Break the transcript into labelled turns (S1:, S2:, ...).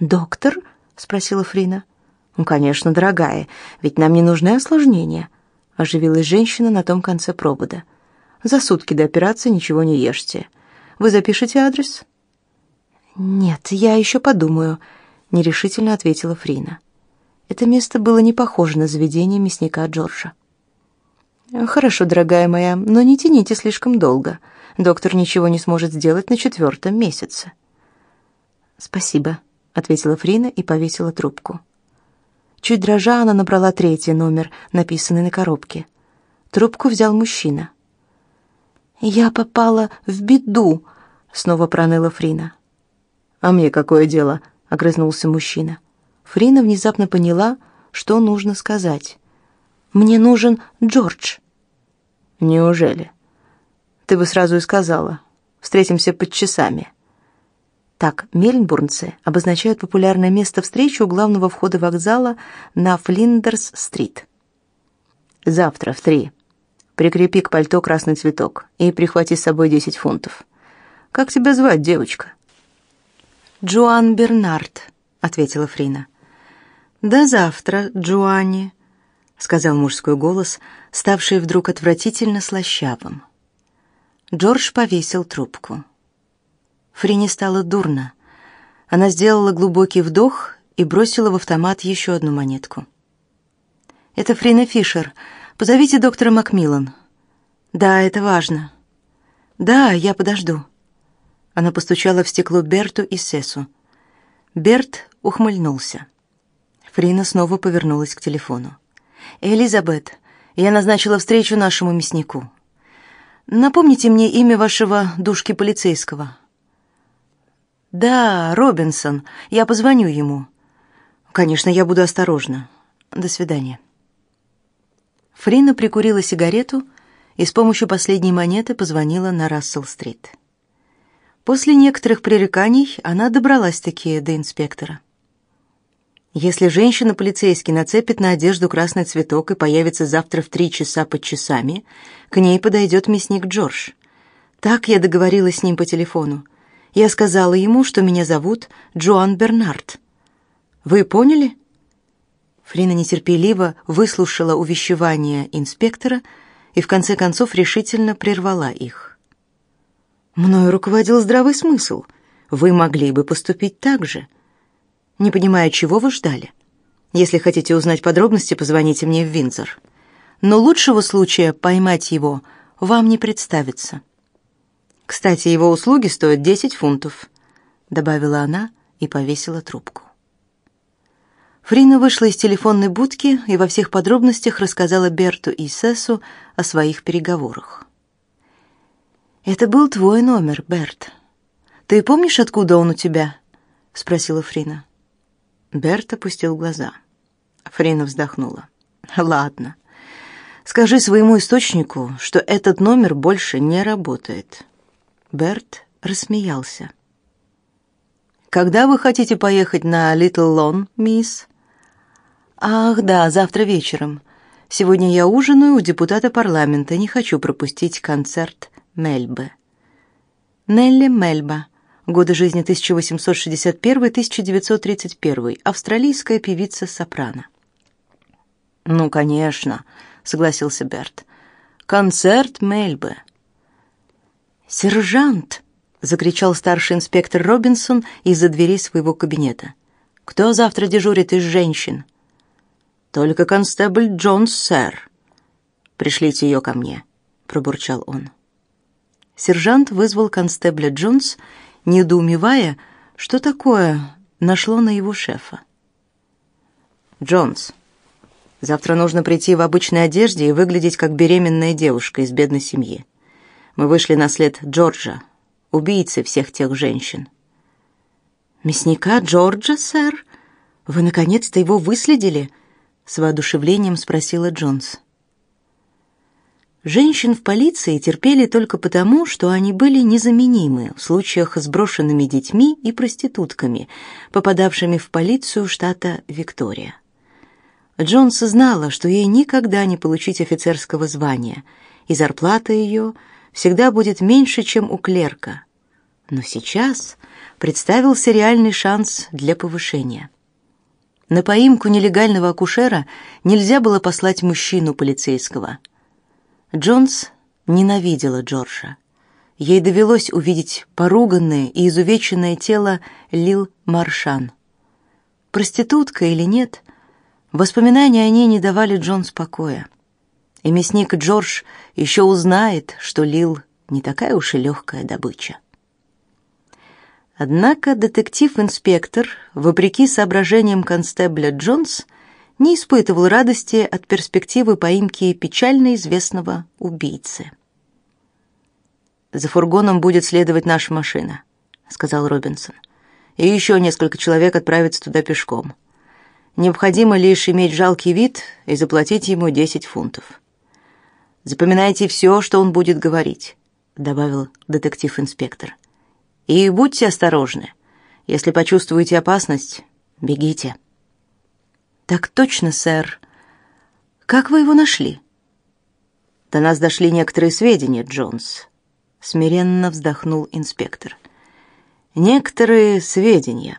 S1: «Доктор?» — спросила Фрина. «Ну, конечно, дорогая, ведь нам не нужны осложнения», — оживилась женщина на том конце провода. «За сутки до операции ничего не ешьте. Вы запишете адрес?» «Нет, я еще подумаю», — нерешительно ответила Фрина. Это место было не похоже на заведение мясника Джорджа. «Хорошо, дорогая моя, но не тяните слишком долго. Доктор ничего не сможет сделать на четвертом месяце». «Спасибо», — ответила Фрина и повесила трубку. Чуть дрожа, она набрала третий номер, написанный на коробке. Трубку взял мужчина. «Я попала в беду», — снова проныла Фрина. «А мне какое дело?» — огрызнулся мужчина. Фрина внезапно поняла, что нужно сказать. «Мне нужен Джордж». «Неужели? Ты бы сразу и сказала. Встретимся под часами». Так, мельбурнцы обозначают популярное место встречи у главного входа вокзала на Флиндерс-стрит. «Завтра в три. Прикрепи к пальто красный цветок и прихвати с собой десять фунтов. Как тебя звать, девочка?» «Джоан Бернард», — ответила Фрина. «До завтра, Джоанни», — сказал мужской голос, ставший вдруг отвратительно слащавым. Джордж повесил трубку. Фрине стало дурно. Она сделала глубокий вдох и бросила в автомат еще одну монетку. «Это Фрина Фишер. Позовите доктора Макмиллан». «Да, это важно». «Да, я подожду». Она постучала в стекло Берту и Сесу. Берт ухмыльнулся. Фрина снова повернулась к телефону. «Элизабет, я назначила встречу нашему мяснику. Напомните мне имя вашего душки полицейского». «Да, Робинсон. Я позвоню ему». «Конечно, я буду осторожна. До свидания». Фрина прикурила сигарету и с помощью последней монеты позвонила на Рассел-стрит. После некоторых пререканий она добралась-таки до инспектора. Если женщина-полицейский нацепит на одежду красный цветок и появится завтра в три часа под часами, к ней подойдет мясник Джордж. Так я договорилась с ним по телефону. Я сказала ему, что меня зовут Джоан Бернард. Вы поняли? Фрина нетерпеливо выслушала увещевания инспектора и в конце концов решительно прервала их. Мною руководил здравый смысл. Вы могли бы поступить так же. Не понимая, чего вы ждали. Если хотите узнать подробности, позвоните мне в Винзор. Но лучшего случая поймать его вам не представится. Кстати, его услуги стоят 10 фунтов, добавила она и повесила трубку. Фрина вышла из телефонной будки и во всех подробностях рассказала Берту и Сесу о своих переговорах. Это был твой номер, Берт. Ты помнишь, откуда он у тебя? спросила Фрина. Берт опустил глаза. Фрина вздохнула. Ладно. Скажи своему источнику, что этот номер больше не работает. Берт рассмеялся. «Когда вы хотите поехать на Литл Лон, мисс?» «Ах, да, завтра вечером. Сегодня я ужинаю у депутата парламента, не хочу пропустить концерт Мельбы». Нелли Мельба. Годы жизни 1861-1931. Австралийская певица-сопрано. «Ну, конечно», — согласился Берт. «Концерт Мельбы. «Сержант!» — закричал старший инспектор Робинсон из-за двери своего кабинета. «Кто завтра дежурит из женщин?» «Только констебль Джонс, сэр». «Пришлите ее ко мне», — пробурчал он. Сержант вызвал констебля Джонс, недоумевая, что такое нашло на его шефа. «Джонс, завтра нужно прийти в обычной одежде и выглядеть как беременная девушка из бедной семьи. Мы вышли на след Джорджа, убийцы всех тех женщин. Мясника Джорджа, сэр? Вы наконец-то его выследили? С воодушевлением спросила Джонс. Женщин в полиции терпели только потому, что они были незаменимы в случаях с брошенными детьми и проститутками, попадавшими в полицию штата Виктория. Джонс знала, что ей никогда не получить офицерского звания, и зарплата ее всегда будет меньше, чем у клерка. Но сейчас представился реальный шанс для повышения. На поимку нелегального акушера нельзя было послать мужчину полицейского. Джонс ненавидела Джорджа. Ей довелось увидеть поруганное и изувеченное тело Лил Маршан. Проститутка или нет, воспоминания о ней не давали Джонс покоя. И мясник Джордж еще узнает, что Лил не такая уж и легкая добыча. Однако детектив-инспектор, вопреки соображениям констебля Джонс, не испытывал радости от перспективы поимки печально известного убийцы. «За фургоном будет следовать наша машина», — сказал Робинсон. «И еще несколько человек отправятся туда пешком. Необходимо лишь иметь жалкий вид и заплатить ему 10 фунтов. Запоминайте все, что он будет говорить», — добавил детектив-инспектор. И будьте осторожны. Если почувствуете опасность, бегите. Так точно, сэр. Как вы его нашли? До нас дошли некоторые сведения, Джонс. Смиренно вздохнул инспектор. Некоторые сведения.